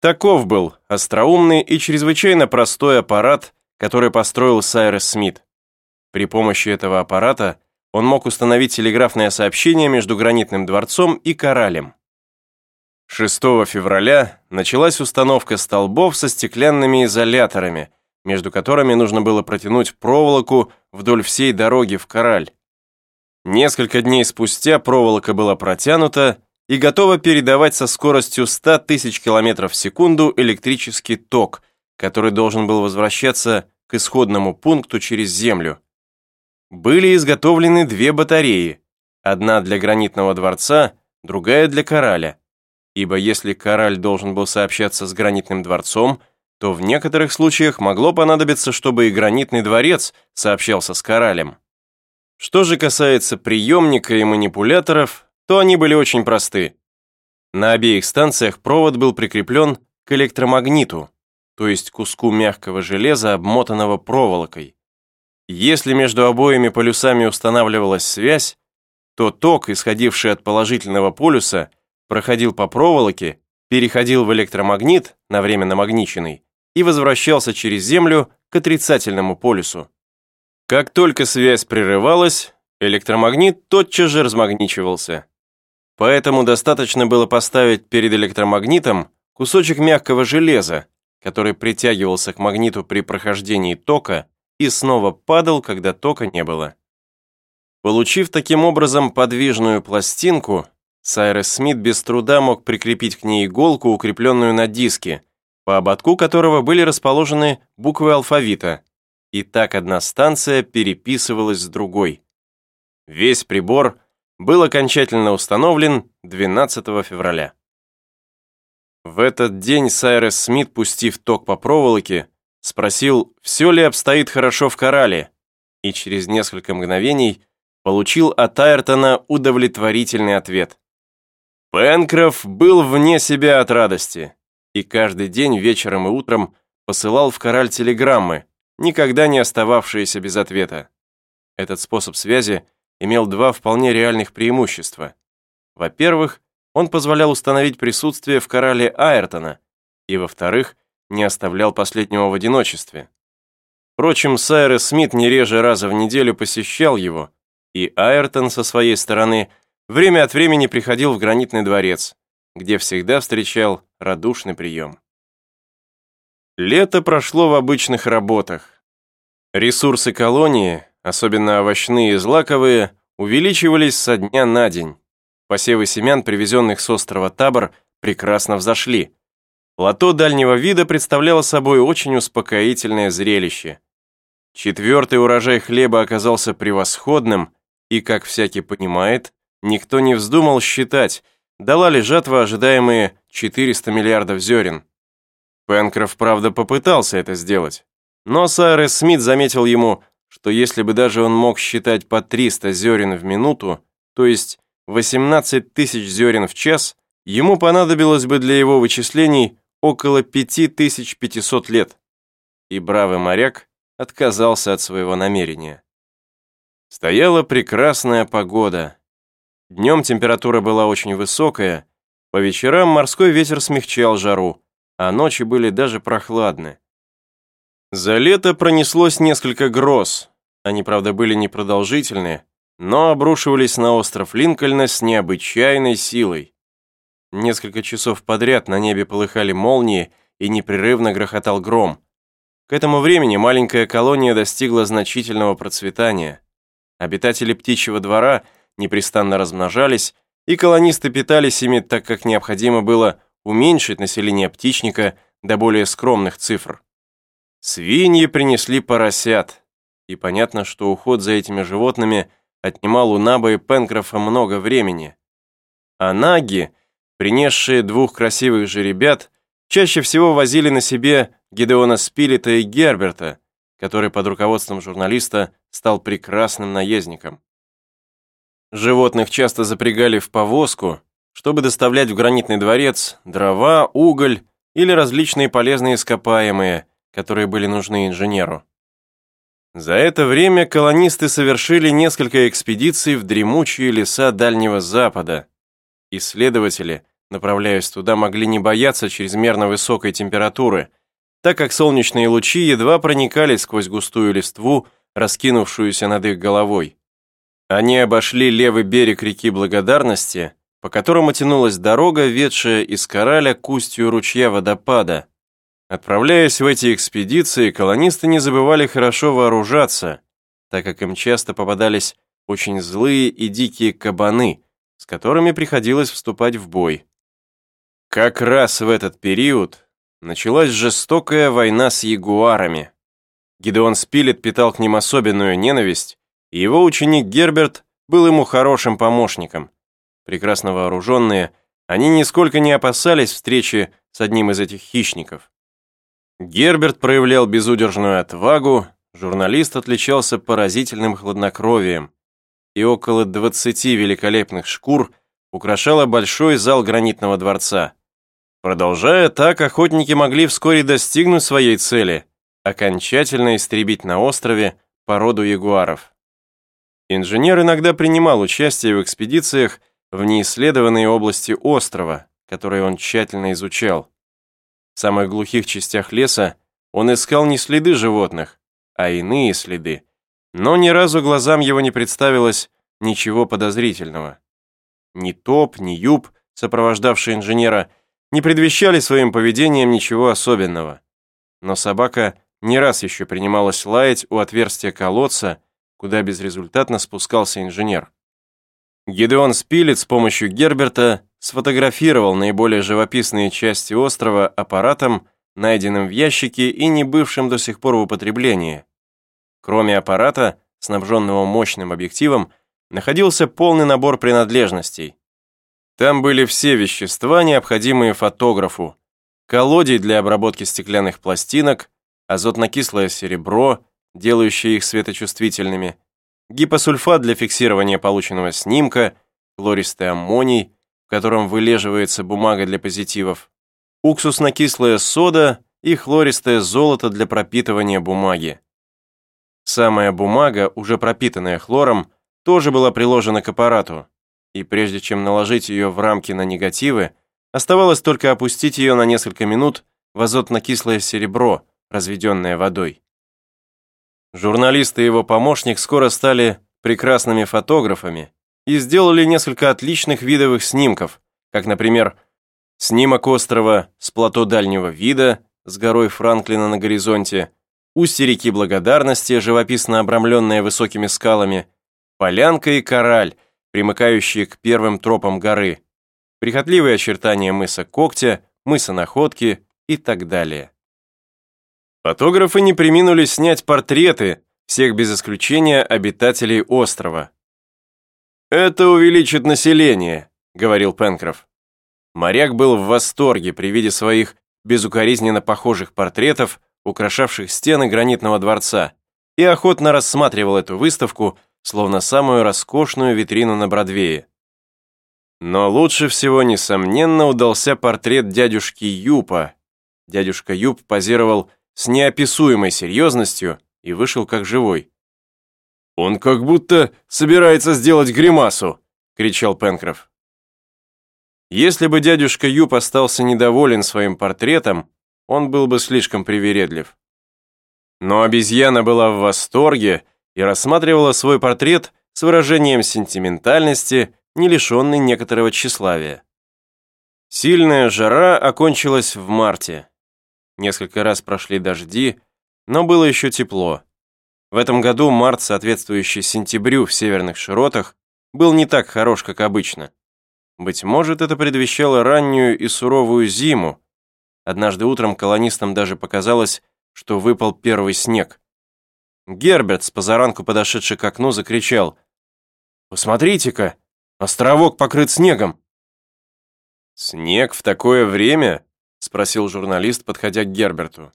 Таков был остроумный и чрезвычайно простой аппарат, который построил Сайрес Смит. При помощи этого аппарата он мог установить телеграфное сообщение между Гранитным дворцом и Коралем. 6 февраля началась установка столбов со стеклянными изоляторами, между которыми нужно было протянуть проволоку вдоль всей дороги в Кораль. Несколько дней спустя проволока была протянута, и готова передавать со скоростью 100 тысяч километров в секунду электрический ток, который должен был возвращаться к исходному пункту через Землю. Были изготовлены две батареи, одна для гранитного дворца, другая для Кораля, ибо если Кораль должен был сообщаться с гранитным дворцом, то в некоторых случаях могло понадобиться, чтобы и гранитный дворец сообщался с Коралем. Что же касается приемника и манипуляторов, то они были очень просты. На обеих станциях провод был прикреплен к электромагниту, то есть куску мягкого железа, обмотанного проволокой. Если между обоими полюсами устанавливалась связь, то ток, исходивший от положительного полюса, проходил по проволоке, переходил в электромагнит, на время намагниченный, и возвращался через Землю к отрицательному полюсу. Как только связь прерывалась, электромагнит тотчас же размагничивался. Поэтому достаточно было поставить перед электромагнитом кусочек мягкого железа, который притягивался к магниту при прохождении тока и снова падал, когда тока не было. Получив таким образом подвижную пластинку, Сайрес Смит без труда мог прикрепить к ней иголку, укрепленную на диске, по ободку которого были расположены буквы алфавита, и так одна станция переписывалась с другой. Весь прибор – был окончательно установлен 12 февраля. В этот день Сайрес Смит, пустив ток по проволоке, спросил, все ли обстоит хорошо в Корале, и через несколько мгновений получил от Айртона удовлетворительный ответ. Пенкроф был вне себя от радости, и каждый день вечером и утром посылал в Кораль телеграммы, никогда не остававшиеся без ответа. Этот способ связи – имел два вполне реальных преимущества. Во-первых, он позволял установить присутствие в корале Айртона, и, во-вторых, не оставлял последнего в одиночестве. Впрочем, Сайрес Смит не реже раза в неделю посещал его, и Айртон со своей стороны время от времени приходил в Гранитный дворец, где всегда встречал радушный прием. Лето прошло в обычных работах. Ресурсы колонии, особенно овощные и злаковые, увеличивались со дня на день. Посевы семян, привезенных с острова Табор, прекрасно взошли. Плато дальнего вида представляло собой очень успокоительное зрелище. Четвертый урожай хлеба оказался превосходным, и, как всякий понимает, никто не вздумал считать, дала ли жатва ожидаемые 400 миллиардов зерен. Пенкроф, правда, попытался это сделать, но Сайрес Смит заметил ему, что если бы даже он мог считать по 300 зерен в минуту, то есть 18 тысяч зерен в час, ему понадобилось бы для его вычислений около 5500 лет. И бравый моряк отказался от своего намерения. Стояла прекрасная погода. Днем температура была очень высокая, по вечерам морской ветер смягчал жару, а ночи были даже прохладны. За лето пронеслось несколько гроз. Они, правда, были непродолжительные, но обрушивались на остров Линкольна с необычайной силой. Несколько часов подряд на небе полыхали молнии и непрерывно грохотал гром. К этому времени маленькая колония достигла значительного процветания. Обитатели птичьего двора непрестанно размножались, и колонисты питались ими, так как необходимо было уменьшить население птичника до более скромных цифр. Свиньи принесли поросят, и понятно, что уход за этими животными отнимал у Наба и Пенкрофа много времени. А наги, принесшие двух красивых жеребят, чаще всего возили на себе Гидеона Спилета и Герберта, который под руководством журналиста стал прекрасным наездником. Животных часто запрягали в повозку, чтобы доставлять в гранитный дворец дрова, уголь или различные полезные ископаемые, которые были нужны инженеру. За это время колонисты совершили несколько экспедиций в дремучие леса Дальнего Запада. Исследователи направляясь туда, могли не бояться чрезмерно высокой температуры, так как солнечные лучи едва проникали сквозь густую листву, раскинувшуюся над их головой. Они обошли левый берег реки Благодарности, по которому тянулась дорога, ведшая из Кораля к устью ручья водопада. Отправляясь в эти экспедиции, колонисты не забывали хорошо вооружаться, так как им часто попадались очень злые и дикие кабаны, с которыми приходилось вступать в бой. Как раз в этот период началась жестокая война с ягуарами. Гидеон Спилет питал к ним особенную ненависть, и его ученик Герберт был ему хорошим помощником. Прекрасно вооруженные, они нисколько не опасались встречи с одним из этих хищников. Герберт проявлял безудержную отвагу, журналист отличался поразительным хладнокровием, и около 20 великолепных шкур украшало большой зал гранитного дворца. Продолжая так, охотники могли вскоре достигнуть своей цели – окончательно истребить на острове породу ягуаров. Инженер иногда принимал участие в экспедициях в неисследованные области острова, которые он тщательно изучал. В самых глухих частях леса он искал не следы животных, а иные следы, но ни разу глазам его не представилось ничего подозрительного. Ни топ, ни юб, сопровождавшие инженера, не предвещали своим поведением ничего особенного. Но собака не раз еще принималась лаять у отверстия колодца, куда безрезультатно спускался инженер. Гидеон Спилет с помощью Герберта сфотографировал наиболее живописные части острова аппаратом, найденным в ящике и не бывшим до сих пор в употреблении. Кроме аппарата, снабженного мощным объективом, находился полный набор принадлежностей. Там были все вещества, необходимые фотографу. Колодий для обработки стеклянных пластинок, азотно-кислое серебро, делающее их светочувствительными, гипосульфат для фиксирования полученного снимка, хлористый аммоний, котором вылеживается бумага для позитивов, уксусно-кислая сода и хлористое золото для пропитывания бумаги. Самая бумага, уже пропитанная хлором, тоже была приложена к аппарату и прежде чем наложить ее в рамки на негативы, оставалось только опустить ее на несколько минут в азотно-кислое серебро, разведенное водой. Журналист и его помощник скоро стали прекрасными фотографами и сделали несколько отличных видовых снимков, как, например, снимок острова с плато дальнего вида с горой Франклина на горизонте, устье реки Благодарности, живописно обрамленное высокими скалами, полянка и кораль – примыкающие к первым тропам горы, прихотливые очертания мыса Когтя, мыса Находки и так далее. Фотографы не приминули снять портреты всех без исключения обитателей острова. «Это увеличит население», — говорил Пенкроф. Моряк был в восторге при виде своих безукоризненно похожих портретов, украшавших стены гранитного дворца, и охотно рассматривал эту выставку, словно самую роскошную витрину на Бродвее. Но лучше всего, несомненно, удался портрет дядюшки Юпа. Дядюшка Юп позировал с неописуемой серьезностью и вышел как живой. «Он как будто собирается сделать гримасу!» — кричал Пенкроф. Если бы дядюшка Юп остался недоволен своим портретом, он был бы слишком привередлив. Но обезьяна была в восторге и рассматривала свой портрет с выражением сентиментальности, не лишенной некоторого тщеславия. Сильная жара окончилась в марте. Несколько раз прошли дожди, но было еще тепло. В этом году март, соответствующий сентябрю в северных широтах, был не так хорош, как обычно. Быть может, это предвещало раннюю и суровую зиму. Однажды утром колонистам даже показалось, что выпал первый снег. Герберт, с позаранку подошедший к окну, закричал. «Посмотрите-ка, островок покрыт снегом!» «Снег в такое время?» — спросил журналист, подходя к Герберту.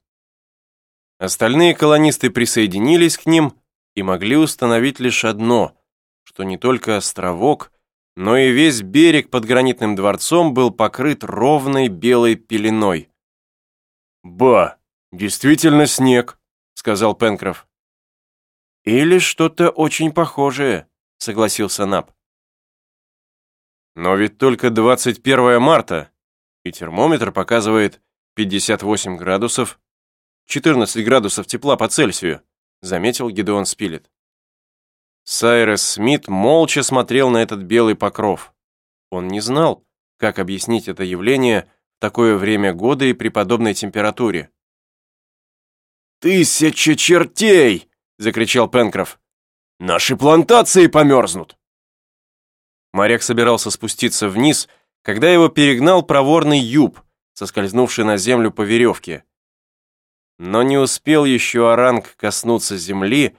Остальные колонисты присоединились к ним и могли установить лишь одно, что не только островок, но и весь берег под гранитным дворцом был покрыт ровной белой пеленой. «Ба, действительно снег», — сказал Пенкроф. «Или что-то очень похожее», — согласился Наб. Но ведь только 21 марта, и термометр показывает 58 градусов, 14 градусов тепла по Цельсию, заметил Гедеон Спилет. Сайрес Смит молча смотрел на этот белый покров. Он не знал, как объяснить это явление в такое время года и при подобной температуре. «Тысяча чертей!» — закричал Пенкроф. «Наши плантации померзнут!» Моряк собирался спуститься вниз, когда его перегнал проворный юб, соскользнувший на землю по веревке. Но не успел еще оранг коснуться земли,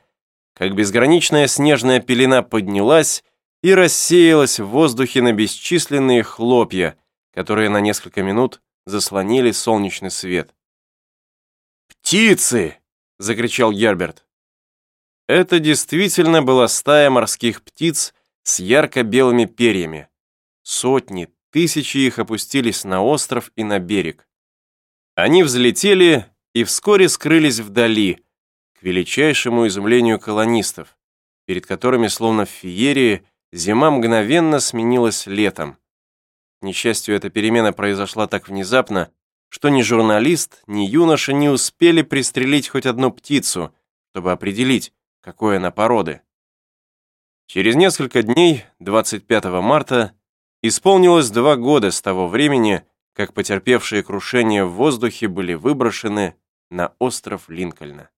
как безграничная снежная пелена поднялась и рассеялась в воздухе на бесчисленные хлопья, которые на несколько минут заслонили солнечный свет. «Птицы!» — закричал Герберт. Это действительно была стая морских птиц с ярко-белыми перьями. Сотни, тысячи их опустились на остров и на берег. Они взлетели и вскоре скрылись вдали, к величайшему изумлению колонистов, перед которыми, словно в феерии, зима мгновенно сменилась летом. К несчастью, эта перемена произошла так внезапно, что ни журналист, ни юноша не успели пристрелить хоть одну птицу, чтобы определить, какой она породы. Через несколько дней, 25 марта, исполнилось два года с того времени, как потерпевшие крушение в воздухе были выброшены на остров Линкольна.